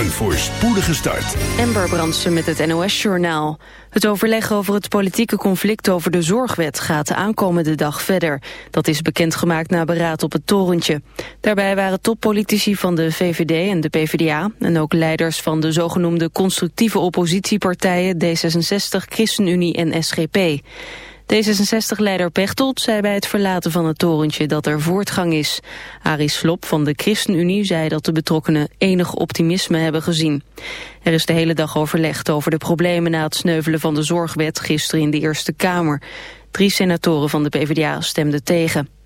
Een voorspoedige start. Amber Brandsen met het NOS-journaal. Het overleg over het politieke conflict over de zorgwet gaat de aankomende dag verder. Dat is bekendgemaakt na beraad op het torentje. Daarbij waren toppolitici van de VVD en de PvdA... en ook leiders van de zogenoemde constructieve oppositiepartijen... D66, ChristenUnie en SGP. D66-leider Pechtold zei bij het verlaten van het torentje dat er voortgang is. Arie Slop van de ChristenUnie zei dat de betrokkenen enig optimisme hebben gezien. Er is de hele dag overlegd over de problemen na het sneuvelen van de zorgwet gisteren in de Eerste Kamer. Drie senatoren van de PvdA stemden tegen.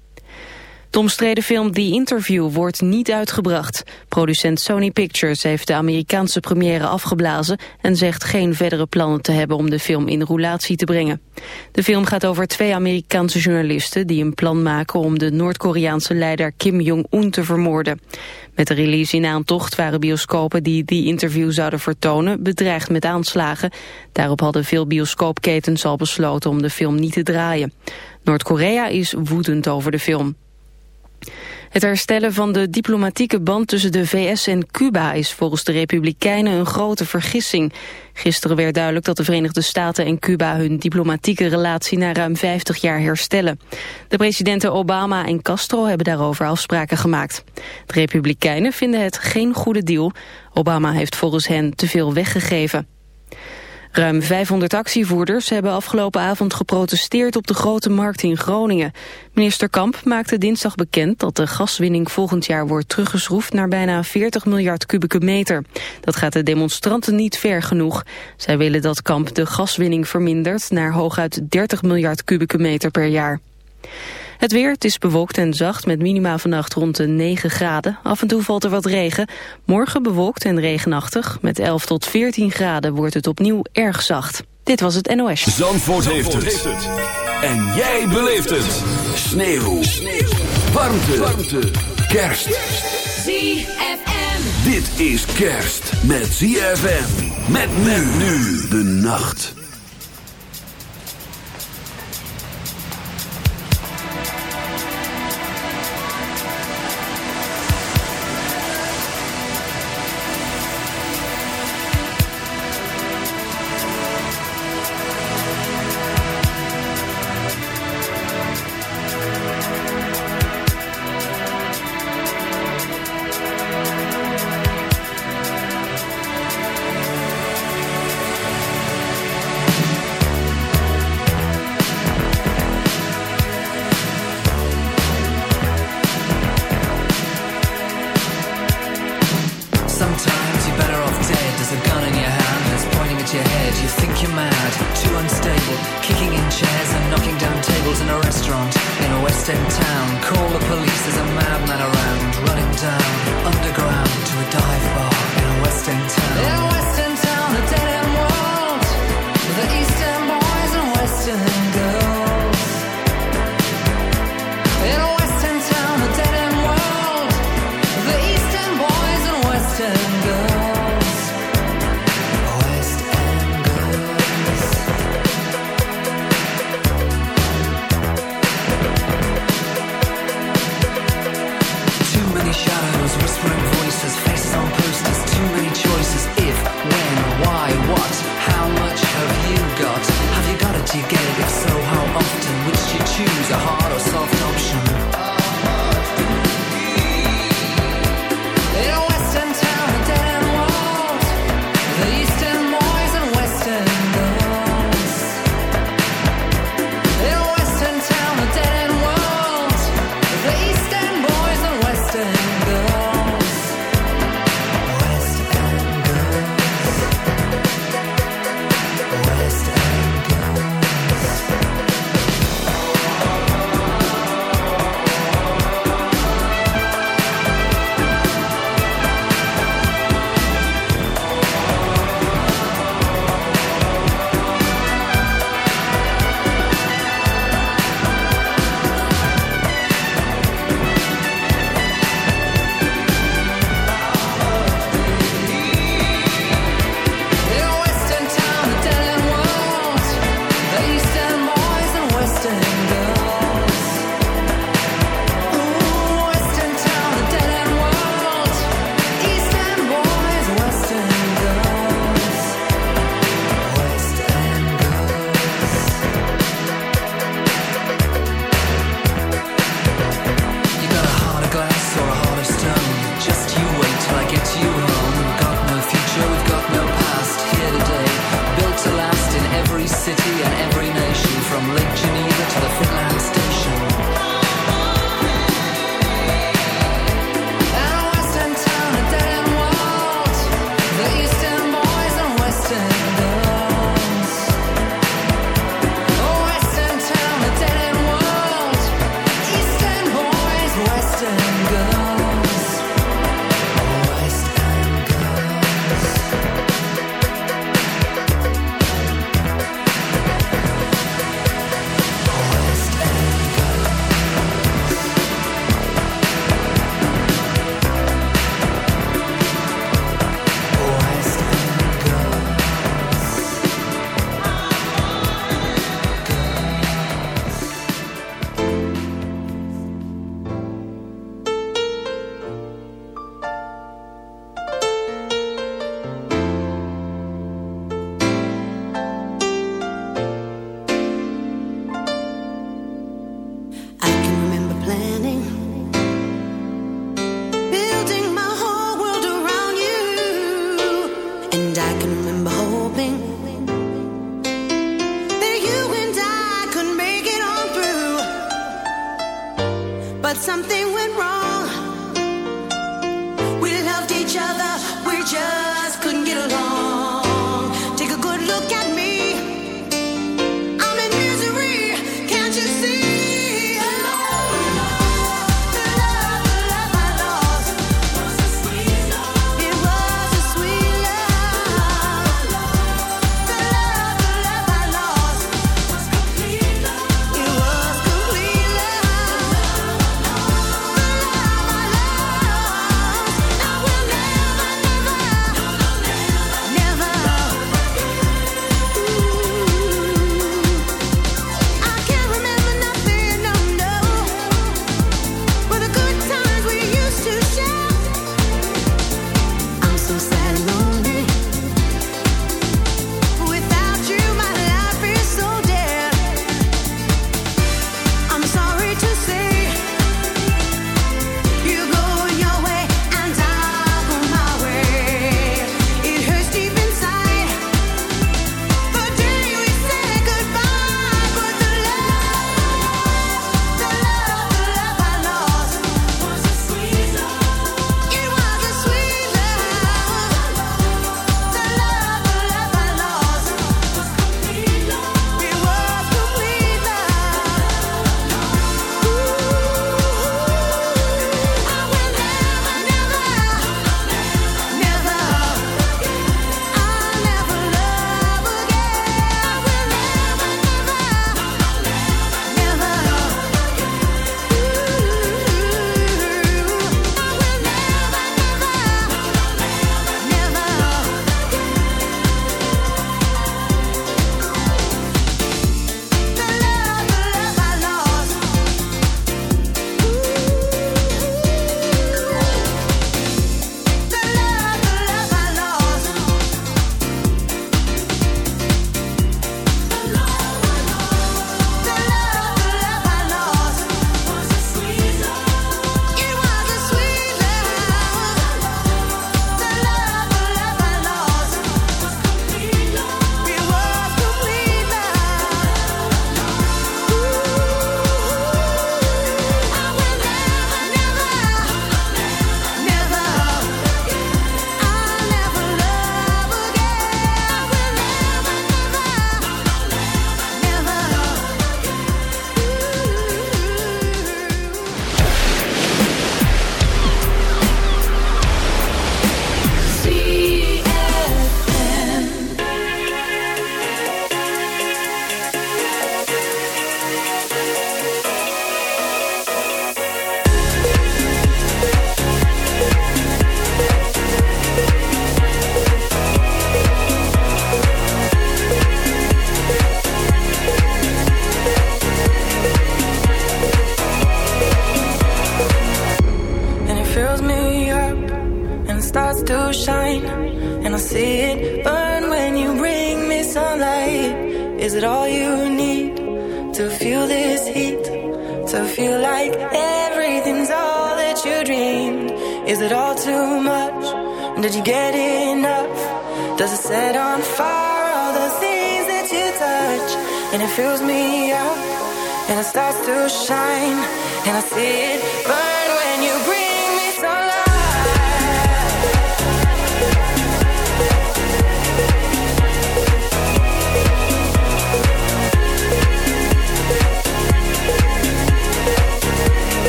De omstreden film The Interview wordt niet uitgebracht. Producent Sony Pictures heeft de Amerikaanse première afgeblazen... en zegt geen verdere plannen te hebben om de film in roulatie te brengen. De film gaat over twee Amerikaanse journalisten... die een plan maken om de Noord-Koreaanse leider Kim Jong-un te vermoorden. Met de release in aantocht waren bioscopen die The Interview zouden vertonen... bedreigd met aanslagen. Daarop hadden veel bioscoopketens al besloten om de film niet te draaien. Noord-Korea is woedend over de film. Het herstellen van de diplomatieke band tussen de VS en Cuba is volgens de Republikeinen een grote vergissing. Gisteren werd duidelijk dat de Verenigde Staten en Cuba hun diplomatieke relatie na ruim 50 jaar herstellen. De presidenten Obama en Castro hebben daarover afspraken gemaakt. De Republikeinen vinden het geen goede deal. Obama heeft volgens hen te veel weggegeven. Ruim 500 actievoerders hebben afgelopen avond geprotesteerd op de Grote Markt in Groningen. Minister Kamp maakte dinsdag bekend dat de gaswinning volgend jaar wordt teruggeschroefd naar bijna 40 miljard kubieke meter. Dat gaat de demonstranten niet ver genoeg. Zij willen dat Kamp de gaswinning vermindert naar hooguit 30 miljard kubieke meter per jaar. Het weer, het is bewolkt en zacht met minima vannacht rond de 9 graden. Af en toe valt er wat regen. Morgen bewolkt en regenachtig. Met 11 tot 14 graden wordt het opnieuw erg zacht. Dit was het NOS. Zandvoort, heeft, het. En jij beleeft het. Sneeuw. Sneeuw. Warmte. Warmte. Kerst. ZFM. Dit is kerst met ZFM. Met men nu de nacht.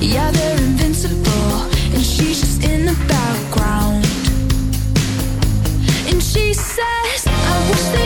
Yeah, they're invincible, and she's just in the background. And she says, I wish they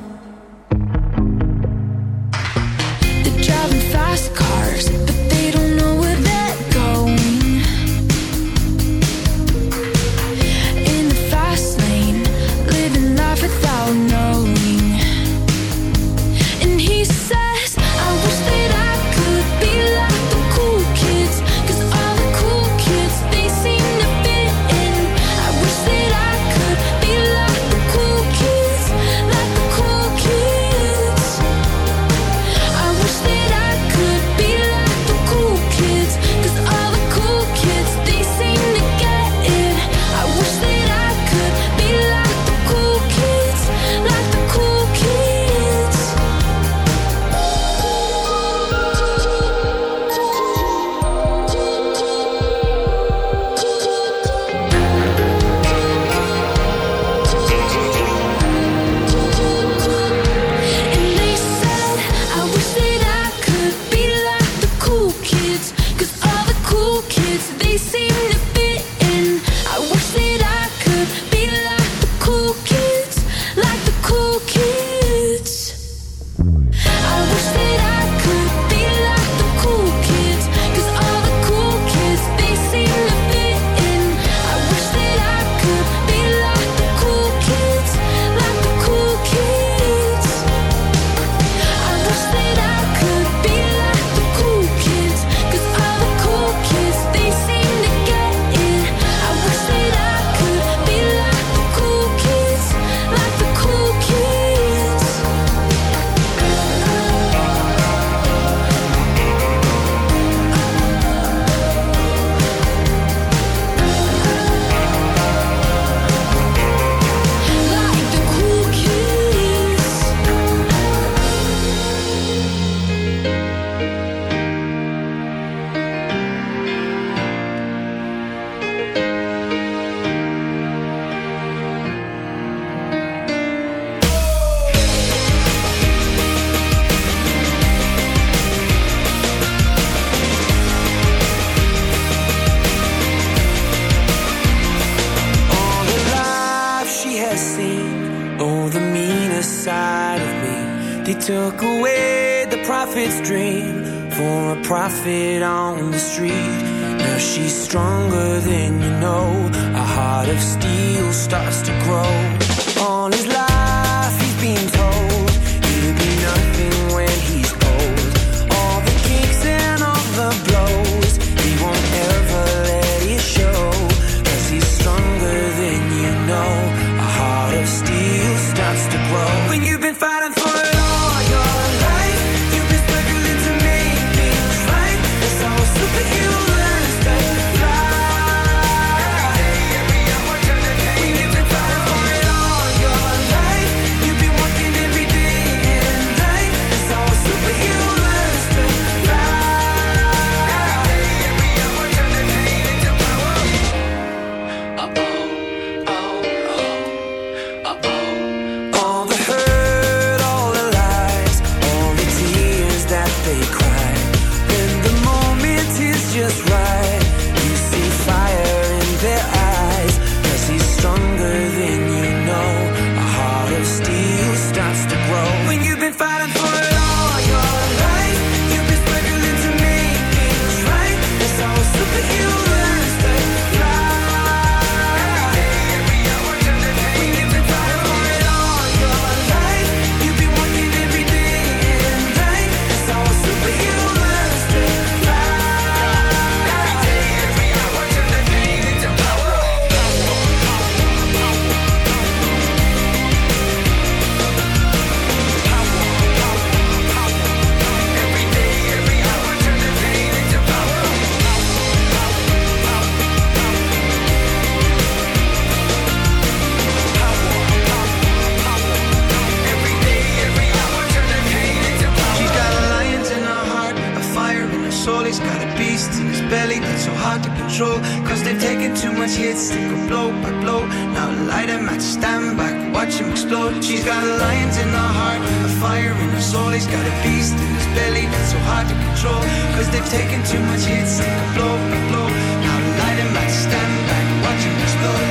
But a beast in his belly that's so hard to control. Cause they've taken too much hits and the blow, the blow. Now light him back, stand back, and watch him explode.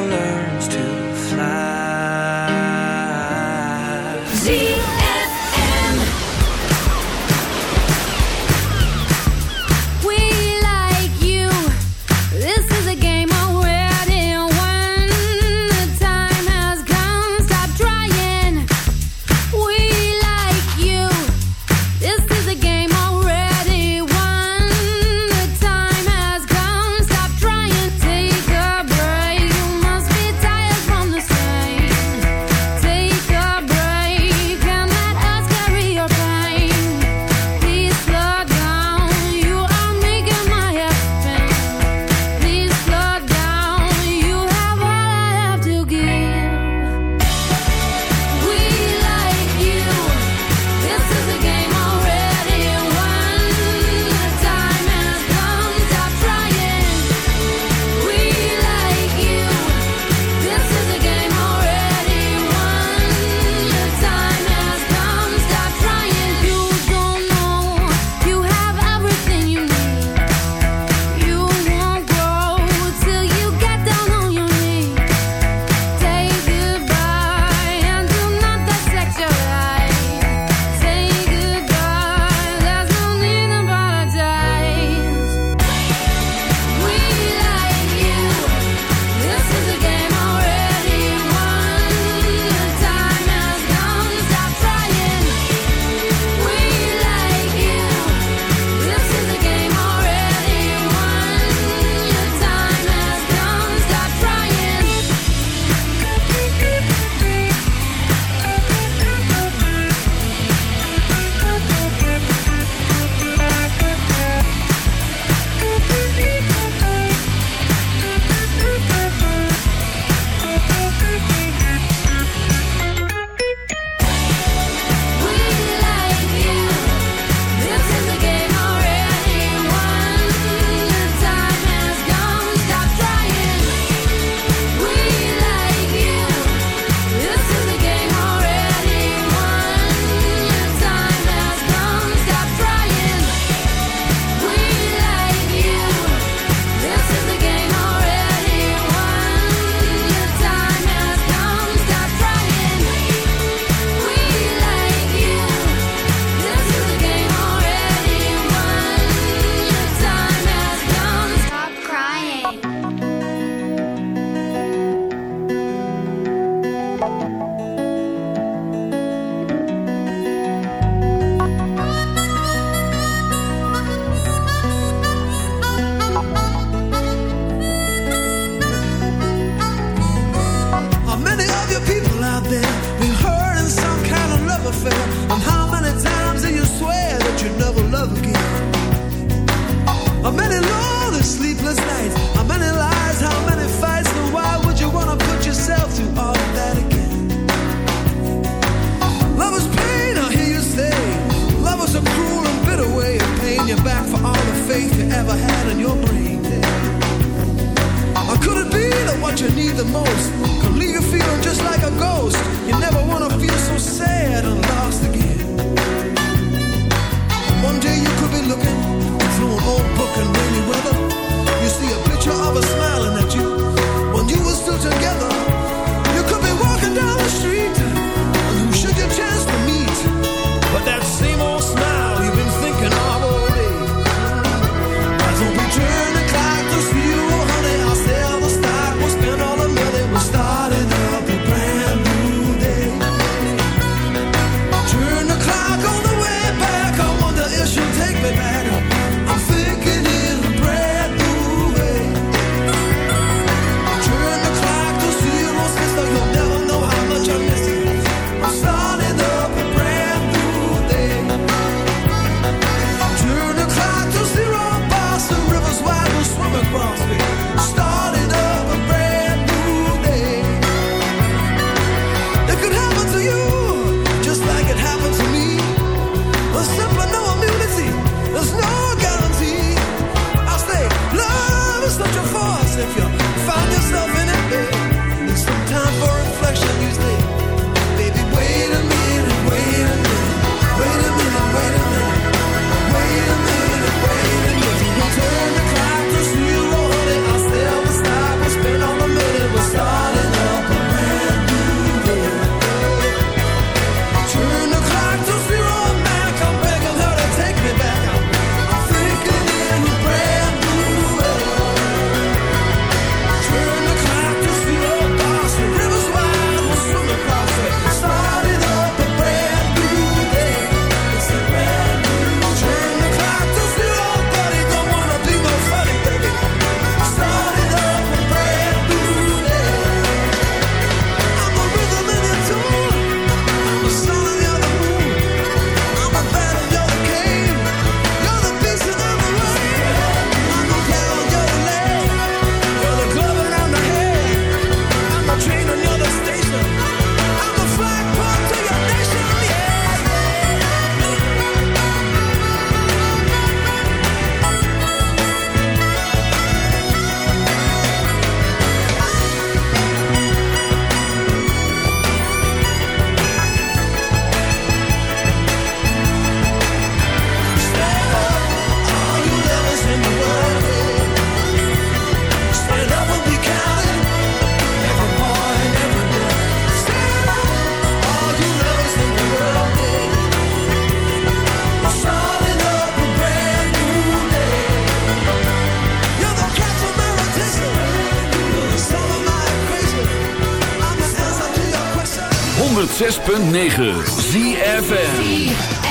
106.9 ZFM.